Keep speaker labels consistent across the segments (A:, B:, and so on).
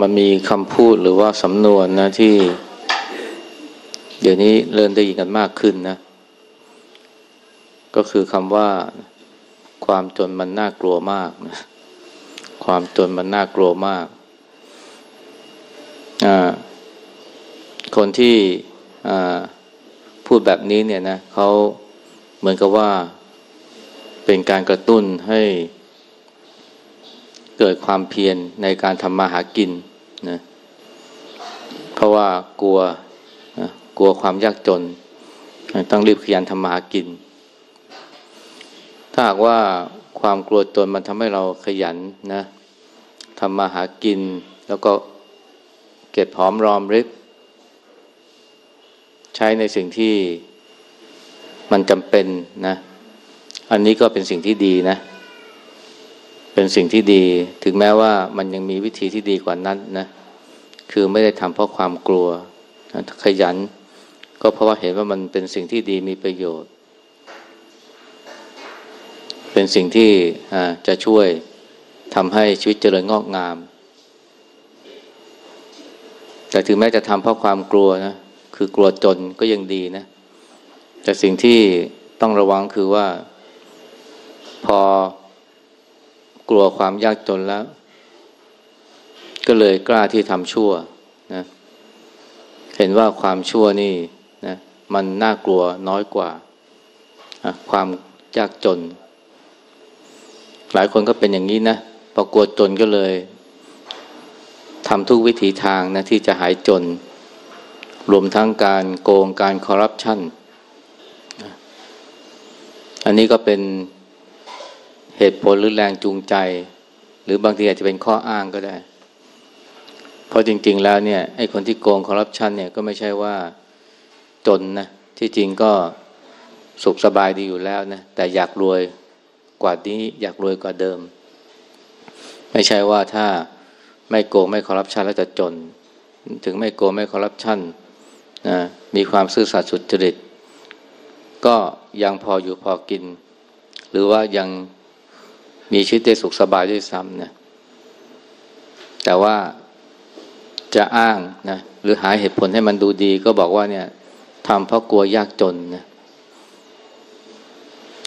A: มันมีคำพูดหรือว่าสำนวนนะที่ เดี๋ยวนี้เริ่มได้ยินกันมากขึ้นนะ ก็คือคำว่า ความจนมันน่ากลัวมากนะความจนมันน่ากลัวมาก คนที่พูดแบบนี้เนี่ยนะเขาเหมือนกับว่าเป็นการกระตุ้นให้เกิดความเพียรในการทำมาหากิน นะเพราะว่ากลัวนะกลัวความยากจน ต้องรีบขยันทำมาหากิน ถ้าหากว่าความกลัวจนมันทำให้เราขยันนะทำมาหากิน แล้วก็เก็บหอมรอมริบใช้ในสิ่งที่มันจำเป็นนะ อันนี้ก็เป็นสิ่งที่ดีนะ เป็นสิ่งที่ดี ถึงแม้ว่ามันยังมีวิธีที่ดีกว่านั้นนะ คือไม่ได้ทำเพราะความกลัวขยัน ก็เพราะว่าเห็นว่ามันเป็นสิ่งที่ดีมีประโยชน์ เป็นสิ่งที่จะช่วยทำให้ชีวิตเจริญงอกงาม แต่ถึงแม้จะทำเพราะความกลัวนะ คือกลัวจนก็ยังดีนะ แต่สิ่งที่ต้องระวังคือว่าพอ กลัวความยากจนแล้ว ก็เลยกล้าที่ทำชั่วนะเห็นว่าความชั่วนี่นะมันน่ากลัวน้อยกว่า ความยากจน หลายคนก็เป็นอย่างนี้นะพอกลัวจนก็เลยทำทุกวิถีทางนะที่จะหายจน รวมทั้งการโกงการคอร์รัปชันอันนี้ก็เป็น เหตุผลหรือแรงจูงใจ หรือบางทีอาจจะเป็นข้ออ้างก็ได้ เพราะจริง ๆ แล้วเนี่ยไอ้คนที่โกงคอร์รัปชันเนี่ยก็ไม่ใช่ว่าจนนะที่จริงก็สุขสบายดีอยู่แล้วนะแต่อยากรวยกว่านี้อยากรวยกว่าเดิม ไม่ใช่ว่าถ้าไม่โกงไม่คอร์รัปชันแล้วจะจน ถึงไม่โกงไม่คอร์รัปชันนะมีความซื่อสัตย์สุจริต ก็ยังพออยู่พอกิน หรือว่ายัง มีชีวิตได้สุขสบายด้วยซ้ำนะแต่ว่าจะอ้างนะหรือหาเหตุผลให้มันดูดีก็บอกว่าเนี่ยทำเพราะกลัวยากจนนะ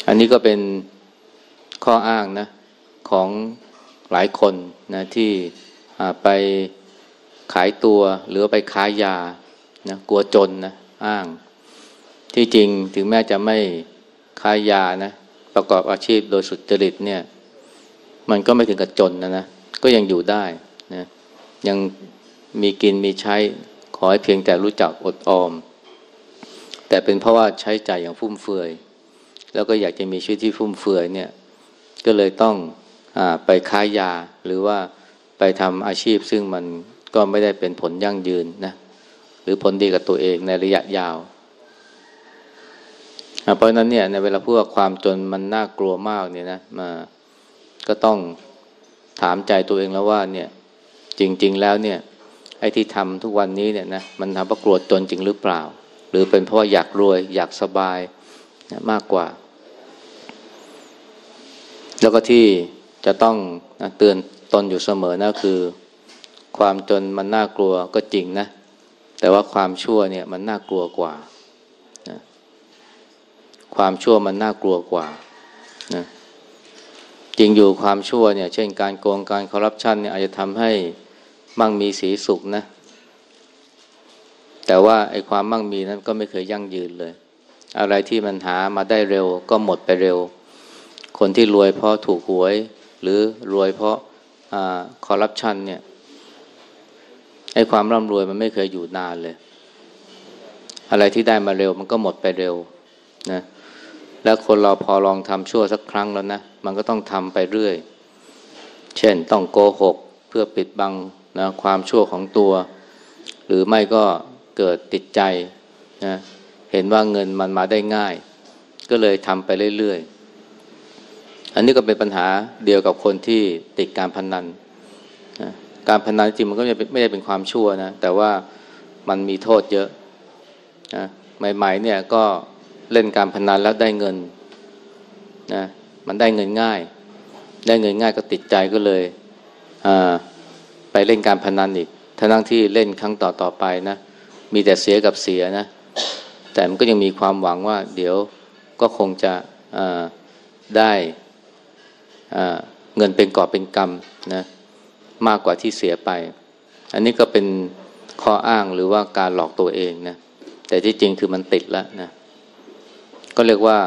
A: อันนี้ก็เป็นข้ออ้างนะของหลายคนนะที่ไปขายตัวหรือไปค้ายานะกลัวจนนะอ้าง ที่จริงถึงแม้จะไม่ค้ายานะประกอบอาชีพโดยสุจริตเนี่ย มันก็ไม่ถึงกับจนนะนะก็ยังอยู่ได้นะยังมีกินมีใช้ ขอให้เพียงแต่รู้จักอดออม แต่เป็นเพราะว่าใช้ใจ่ายอย่างฟุ่มเฟือย แล้วก็อยากจะมีชีวิตที่ฟุ่มเฟือยเนี่ย ก็เลยต้องอไปค้ายาหรือว่าไปทำอาชีพซึ่งมันก็ไม่ได้เป็นผลยั่งยืนนะ หรือผลดีกับตัวเองในระยะยาว เพราะนั้นเนี่ยในเวลาพูดว่าความจนมันน่ากลัวมากเนี่ยนะมา ก็ต้องถามใจตัวเองแล้วว่าเนี่ยจริง ๆ แล้วเนี่ยไอ้ที่ทำทุกวันนี้เนี่ยนะมันทำเพราะกลัวจนจริงหรือเปล่า หรือเป็นเพราะว่าอยากรวยอยากสบายนะมากกว่า แล้วก็ที่จะต้องนะเตือนตนอยู่เสมอนะคือ ความจนมันน่ากลัวก็จริงนะ แต่ว่าความชั่วเนี่ยมันน่ากลัวกว่านะความชั่วมันน่ากลัวกว่านะ จริงอยู่ความชั่วเนี่ย เช่นการโกงการคอร์รัปชันเนี่ยอาจจะทำให้มั่งมีสีสุขนะ แต่ว่าไอ้ความมั่งมีนั้นก็ไม่เคยยั่งยืนเลย อะไรที่มันหามาได้เร็วก็หมดไปเร็ว คนที่รวยเพราะถูกหวย หรือรวยเพราะคอร์รัปชันเนี่ยไอ้ความร่ำรวยมันไม่เคยอยู่นานเลย อะไรที่ได้มาเร็วมันก็หมดไปเร็วนะแล้วคนเราพอลองทำชั่วสักครั้งแล้วนะ มันก็ต้องทำไปเรื่อย เช่นต้องโกหกเพื่อปิดบังนะความชั่วของตัว หรือไม่ก็เกิดติดใจนะเห็นว่าเงินมันมาได้ง่าย ก็เลยทำไปเรื่อยๆ อันนี้ก็เป็นปัญหาเดียวกับคนที่ติดการพนันนะการพนันจริงมันก็ไม่ได้เป็นความชั่วนะ แต่ว่ามันมีโทษเยอะนะใหม่ๆเนี่ยก็เล่นการพนันแล้วได้เงินนะ มันได้เงินง่าย ได้เงินง่ายก็ติดใจก็เลยไปเล่นการพนันอีกทั้งที่เล่นครั้งต่อต่อไปนะ มีแต่เสียกับเสียนะ แต่มันก็ยังมีความหวังว่า เดี๋ยวก็คงจะได้เงินเป็นกอบเป็นกรรมนะมากกว่าที่เสียไป อันนี้ก็เป็นข้ออ้างหรือว่าการหลอกตัวเองนะแต่ที่จริงคือมันติดแล้วนะก็เรียกว่า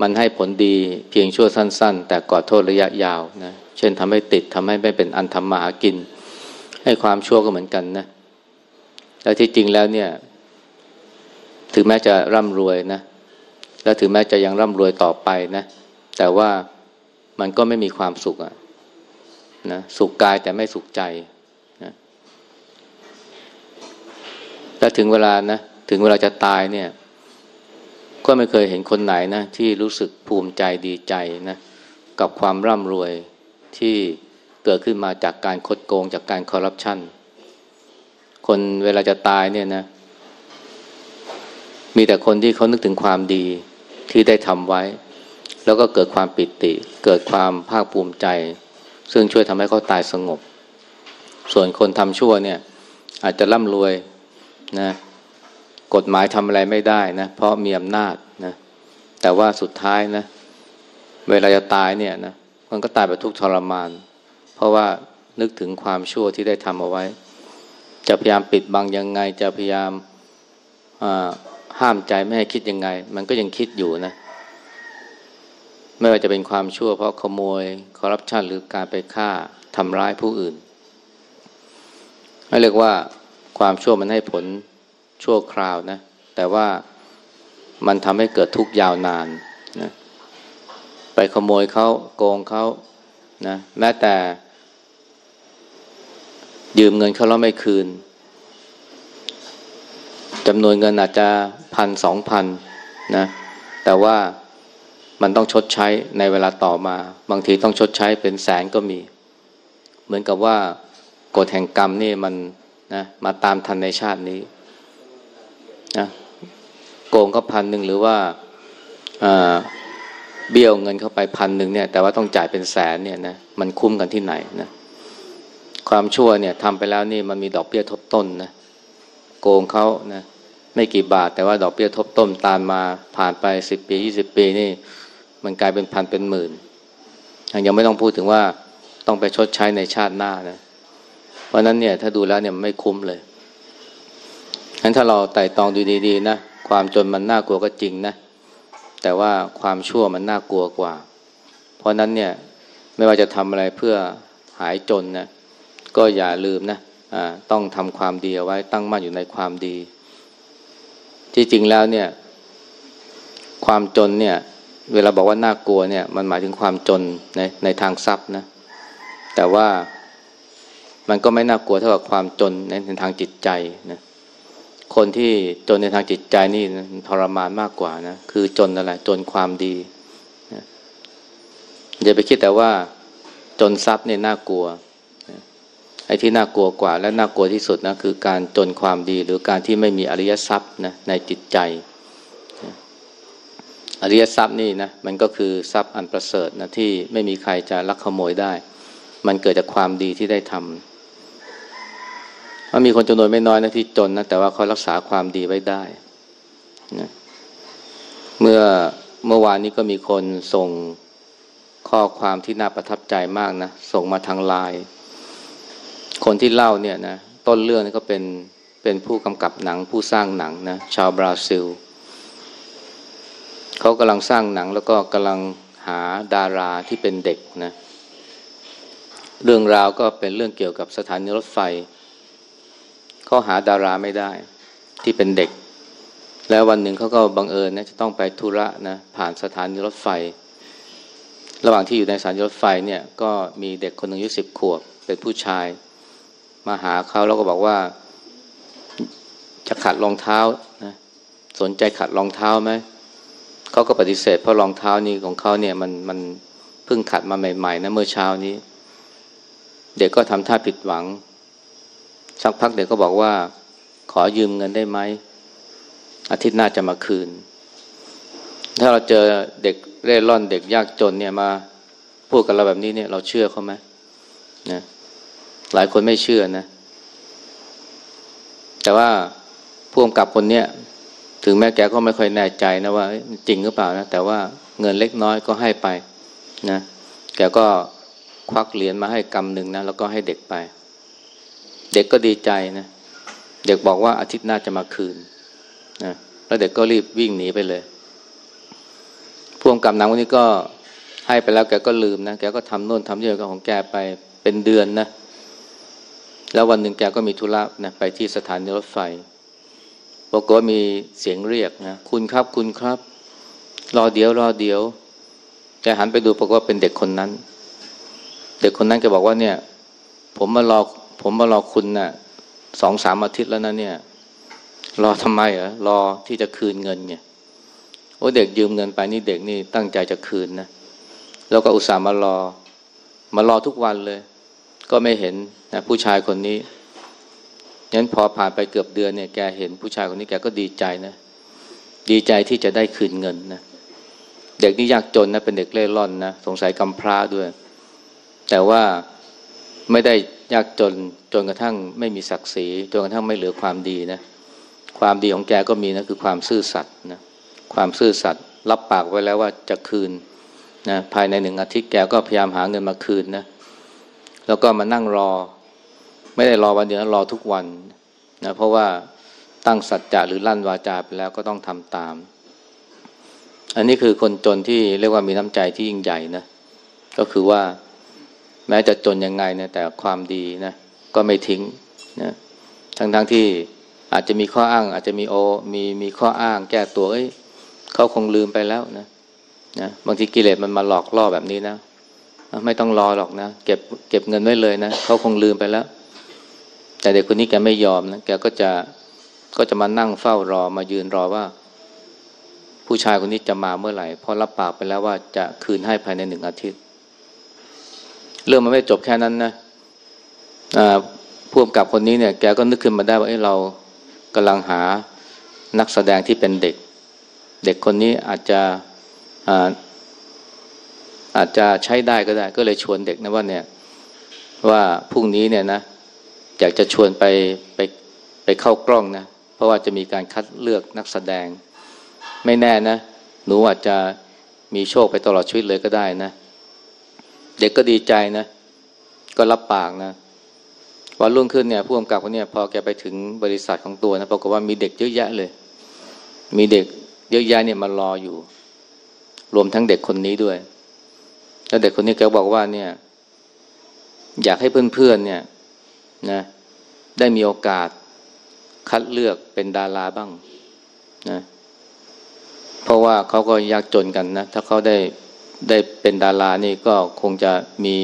A: มันให้ผลดีเพียงชั่วสั้น ๆ แต่ก่อโทษระยะยาวนะเช่นทำให้ติดทำให้ไม่เป็นอันทำมาหากิน ให้ความชั่วก็เหมือนกันนะแล้วที่จริงแล้วเนี่ย ถึงแม้จะร่ำรวยนะและถึงแม้จะยังร่ำรวยต่อไปนะ แต่ว่ามันก็ไม่มีความสุขอะนะสุขกายแต่ไม่สุขใจนะและถึงเวลานะ ถึงเวลาจะตายเนี่ย ก็ไม่เคยเห็นคนไหนนะที่รู้สึกภูมิใจดีใจนะกับความร่ำรวยที่เกิดขึ้นมาจากการคดโกงจากการคอร์รัปชันคนเวลาจะตายเนี่ยนะ มีแต่คนที่เขานึกถึงความดีที่ได้ทำไว้ แล้วก็เกิดความปิติ เกิดความภาคภูมิใจ ซึ่งช่วยทำให้เขาตายสงบ ส่วนคนทำชั่วเนี่ย อาจจะร่ำรวยนะ กฎหมายทำอะไรไม่ได้นะ เพราะมีอำนาจนะ แต่ว่าสุดท้ายนะ เวลาจะตายเนี่ยนะ มันก็ตายแบบทุกทรมาน เพราะว่านึกถึงความชั่วที่ได้ทำเอาไว้ จะพยายามปิดบังยังไง จะพยายามห้ามใจไม่ให้คิดยังไง มันก็ยังคิดอยู่นะ ไม่ว่าจะเป็นความชั่ว เพราะขโมย คอร์รัปชันหรือการไปฆ่าทำร้ายผู้อื่นเรียกว่าความชั่วมันให้ผล ชั่วคราวนะ แต่ว่ามันทำให้เกิดทุกข์ยาวนานนะไปขโมยเขาโกงเขานะแม้แต่ ยืมเงินเขาแล้วไม่คืนจำนวนเงินอาจจะพันสองพันนะแต่ว่ามันต้องชดใช้ในเวลาต่อมา บางทีต้องชดใช้เป็นแสนก็มี เหมือนกับว่ากฎแห่งกรรมนี่มันนะมาตามทันในชาตินี้ นะโกงเขาพันหนึ่งหรือว่าเบี้ยวเงินเข้าไปพันหนึ่งเนี่ย แต่ว่าต้องจ่ายเป็นแสนเนี่ยนะมันคุ้มกันที่ไหนนะความชั่วเนี่ยทำไปแล้วนี่มันมีดอกเบี้ยทบต้นนะโกงเขานะไม่กี่บาท แต่ว่าดอกเบี้ยทบต้นตามมาผ่านไปสิบปียี่สิบปีนี่ มันกลายเป็นพันเป็นหมื่นยังไม่ต้องพูดถึงว่าต้องไปชดใช้ในชาติหน้านะเพราะนั้นเนี่ยถ้าดูแล้วเนี่ยไม่คุ้มเลย งั้นถ้าเราไต่ตองดูดีๆนะความจนมันน่ากลัวก็จริงนะ แต่ว่าความชั่วมันน่ากลัวกว่า เพราะนั้นเนี่ยไม่ว่าจะทำอะไรเพื่อหายจนนะก็อย่าลืมนะต้องทำความดีเอาไว้ตั้งมั่นอยู่ในความดี ที่จริงแล้วเนี่ย ความจนเนี่ย เวลาบอกว่าน่ากลัวเนี่ย มันหมายถึงความจนในในทางทรัพย์นะ แต่ว่ามันก็ไม่น่ากลัวเท่ากับความจนในในทางจิตใจนะ คนที่จนในทางจิตใจนี่ทรมานมากกว่านะคือจนอะไรจนความดีอย่าไปคิดแต่ว่าจนทรัพย์เนี่ยน่ากลัวไอ้ที่น่ากลัวกว่า และน่ากลัวที่สุดนะคือการจนความดีหรือการที่ไม่มีอริยทรัพย์นะในจิตใจอริยทรัพย์นี่นะมันก็คือทรัพย์อันประเสริฐนะที่ไม่มีใครจะลักขโมยได้ มันเกิดจากความดีที่ได้ทำ มันมีคนจำนวนไม่น้อยนะที่จนนะแต่ว่าเขารักษาความดีไว้ได้นะเมื่อเมื่อวานนี้ก็มีคนส่งข้อความที่น่าประทับใจมากนะส่งมาทางไลน์คนที่เล่าเนี่ยนะต้นเรื่องนี่ก็เป็นเป็นผู้กำกับหนังผู้สร้างหนังนะชาวบราซิลเขากำลังสร้างหนังแล้วก็กำลังหาดาราที่เป็นเด็กนะเรื่องราวก็เป็นเรื่องเกี่ยวกับสถานีรถไฟ เขาหาดาราไม่ได้ ที่เป็นเด็ก แล้ววันหนึ่งเขาก็บังเอิญนะจะต้องไปธุระนะผ่านสถานีรถไฟ ระหว่างที่อยู่ในสถานีรถไฟเนี่ยก็มีเด็กคนหนึ่งอายุสิบขวบเป็นผู้ชาย มาหาเขาแล้วก็บอกว่า จะขัดรองเท้านะสนใจขัดรองเท้าไหมเขาก็ปฏิเสธเพราะรองเท้านี้ของเขาเนี่ยมันมันเพิ่งขัดมาใหม่ๆนะเมื่อเช้านี้ เด็กก็ทำท่าผิดหวัง สักพักเด็กก็บอกว่า ขอยืมเงินได้ไหมอาทิตย์หน้าจะมาคืน ถ้าเราเจอเด็กเร่ร่อนเด็กยากจนเนี่ยมาพูดกับเราแบบนี้เนี่ย เราเชื่อเขาไหมนะหลายคนไม่เชื่อนะ แต่ว่าผู้กำกับคนเนี้ยถึงแม้แกก็ไม่ค่อยแน่ใจนะว่าจริงหรือเปล่านะแต่ว่าเงินเล็กน้อยก็ให้ไปนะแกก็ควักเหรียญมาให้กำหนึ่งนะแล้วก็ให้เด็กไป เด็กก็ดีใจนะ เด็กบอกว่าอาทิตย์หน้าจะมาคืนนะแล้วเด็กก็รีบวิ่งหนีไปเลยพวงกับนางวันนี้ก็ให้ไปแล้วแกก็ลืมนะ แกก็ทำโน่นทำนี่ของแกไปเป็นเดือนนะ แล้ววันหนึ่งแกก็มีธุระนะไปที่สถานีรถไฟปรากฏว่ามีเสียงเรียกนะ คุณครับ คุณครับ รอเดี๋ยว รอเดี๋ยวแกหันไปดูปรากฏว่าเป็นเด็กคนนั้น เด็กคนนั้นแกบอกว่าเนี่ย ผมมารอ ผมมารอคุณนะ่ะสองสามอาทิตย์แล้วนะเนี่ย รอทำไมเหรอรอที่จะคืนเงินเนี่ยโอ้เด็กยืมเงินไปนี่เด็กนี่ตั้งใจจะคืนนะแล้วก็อุตส่าห์มารอ มารอทุกวันเลย ก็ไม่เห็นนะผู้ชายคนนี้งั้นพอผ่านไปเกือบเดือนเนี่ยแกเห็นผู้ชายคนนี้แกก็ดีใจนะ ดีใจที่จะได้คืนเงินนะเด็กนี่ยากจนนะเป็นเด็กเล่ร่อนนะสงสัยกำพร้าด้วย แต่ว่า ไม่ได้ยากจนจนกระทั่งไม่มีศักดิ์ศรีจนกระทั่งไม่เหลือความดีนะความดีของแกก็มีนะคือความซื่อสัตย์นะความซื่อสัตย์รับปากไว้แล้วว่าจะคืนนะภายในหนึ่งอาทิตย์แกก็พยายามหาเงินมาคืนนะแล้วก็มานั่งรอ ไม่ได้รอวันเดียวรอทุกวันนะเพราะว่าตั้งสัจจะหรือลั่นวาจาไปแล้วก็ต้องทำตาม อันนี้คือคนจนที่เรียกว่ามีน้ำใจที่ยิ่งใหญ่นะก็คือว่า แม้จะจนยังไงนะแต่ความดีนะก็ไม่ทิ้งนะทั้งๆทที่อาจจะมีข้ออ้าง อาจจะมีโอมีมีข้ออ้าง แก้ตัวเอ้ยเขาคงลืมไปแล้วนะนะบางทีกิเลสมันมาหลอกล่อแบบนี้นะไม่ต้องรอหรอกนะเก็บเก็บเงินไว้เลยนะเขาคงลืมไปแล้ว แต่เด็กคนนี้แกไม่ยอมนะแกก็จะก็จะมานั่งเฝ้ารอมายืนรอว่า ผู้ชายคนนี้จะมาเมื่อไหร่เพราะรับปากไปแล้วว่าจะคืนให้ภายในหนึ่งอาทิตย์ เรื่องมันไม่จบแค่นั้นนะผู้กำกับคนนี้เนี่ยแกก็นึกขึ้นมาได้ว่าเอ้เรากำลังหานักแสดงที่เป็นเด็ก เด็กคนนี้อาจจะอาอาจจะใช้ได้ก็ได้ ก็เลยชวนเด็กนะว่าเนี่ยว่าพรุ่งนี้เนี่ยนะอยากจะชวนไปไปไปเข้ากล้องนะเพราะว่าจะมีการคัดเลือกนักแสดง ไม่แน่นะหนูอาจจะมีโชคไปตลอดชีวิตเลยก็ได้นะ เด็กก็ดีใจนะ ก็รับปากนะวันรุ่งขึ้นเนี่ยผู้กำกับคนนี้พอแกไปถึงบริษัทของตัวนะปรากฏว่ามีเด็กเยอะแยะเลย มีเด็กเยอะแยะเนี่ยมารออยู่ รวมทั้งเด็กคนนี้ด้วย แล้วเด็กคนนี้แกบอกว่าเนี่ย อยากให้เพื่อนๆเนี่ยนะได้มีโอกาสคัดเลือกเป็นดาราบ้างนะเพราะว่าเขาก็ยากจนกันนะ ถ้าเขาได้ ได้เป็นดารานี่ก็คงจะมี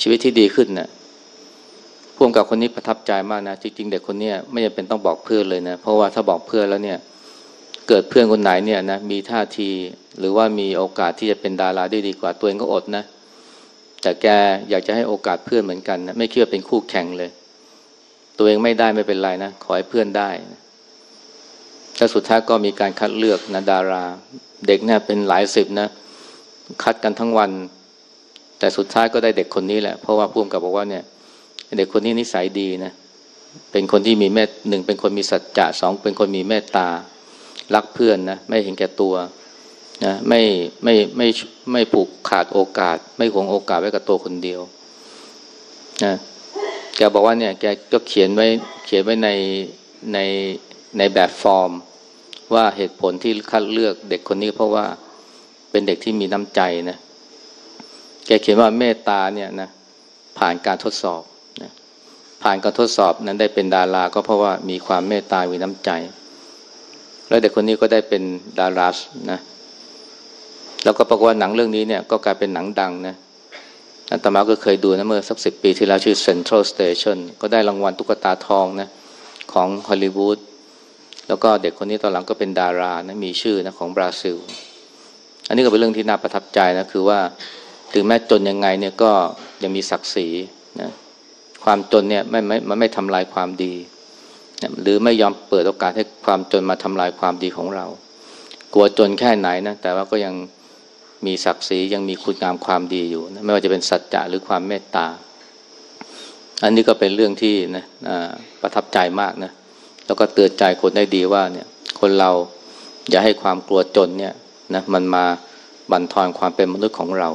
A: ชีวิตที่ดีขึ้นนะพ่วงกับคนนี้ประทับใจมากนะจริงๆเด็กคนนี้ไม่จำเป็นต้องบอกเพื่อนเลยนะเพราะว่าถ้าบอกเพื่อนแล้วเนี่ยเกิดเพื่อนคนไหนเนี่ยนะมีท่าที หรือว่ามีโอกาสที่จะเป็นดาราได้ดีกว่าตัวเองก็อดนะแต่แกอยากจะให้โอกาสเพื่อนเหมือนกันนะไม่คิดว่าเป็นคู่แข่งเลย ตัวเองไม่ได้ไม่เป็นไรนะขอให้เพื่อนได้แล้วสุดท้ายก็มีการคัดเลือกนะดารา เด็กเนี่ยเป็นหลายสิบนะ คัดกันทั้งวัน แต่สุดท้ายก็ได้เด็กคนนี้แหละ เพราะว่าพ่วงกับบอกว่าเนี่ย เด็กคนนี้นิสัยดีนะ เป็นคนที่มีเมตหนึ่งเป็นคนมีสัจจะสองเป็นคนมีเมตตา รักเพื่อนนะ ไม่เห็นแก่ตัวนะไม่ไม่ไม่ไม่ผูกขาดโอกาส ไม่หวงโอกาสไว้กับตัวคนเดียวนะแกบอกว่าเนี่ยแกก็เขียนไว้เขียนไว้ในในในแบบฟอร์ม ว่าเหตุผลที่คัดเลือกเด็กคนนี้เพราะว่า เป็นเด็กที่มีน้ำใจนะ แกเขียนว่าเมตตาเนี่ยนะผ่านการทดสอบนะผ่านการทดสอบนั้นได้เป็นดาราก็เพราะว่ามีความเมตตามีน้ำใจ แล้วเด็กคนนี้ก็ได้เป็นดาราสนะ แล้วก็ปรากฏว่าหนังเรื่องนี้เนี่ยก็กลายเป็นหนังดังนะอาตมาก็เคยดูนะเมื่อสักสิบปีที่แล้วชื่อ Central Station ก็ได้รางวัลตุ๊กตาทองนะของฮอลลีวูดแล้วก็เด็กคนนี้ตอนหลังก็เป็นดารานะมีชื่อนะของบราซิล อันนี้ก็เป็นเรื่องที่น่าประทับใจนะคือว่าถึงแม้จนยังไงเนี่ยก็ยังมีศักดิ์ศรีนะความจนเนี่ยไม่ไม่มันไม่ทำลายความดีหรือไม่ยอมเปิดโอกาสให้ความจนมาทำลายความดีของเรา กลัวจนแค่ไหนนะแต่ว่าก็ยังมีศักดิ์ศรียังมีคุณงามความดีอยู่นะไม่ว่าจะเป็นสัจจะหรือความเมตตา อันนี้ก็เป็นเรื่องที่นะประทับใจมากนะแล้วก็เตือนใจคนได้ดีว่าเนี่ยคนเราอย่าให้ความกลัวจนเนี่ย นะมันมาบั่นทอนความเป็นมนุษย์ของเรา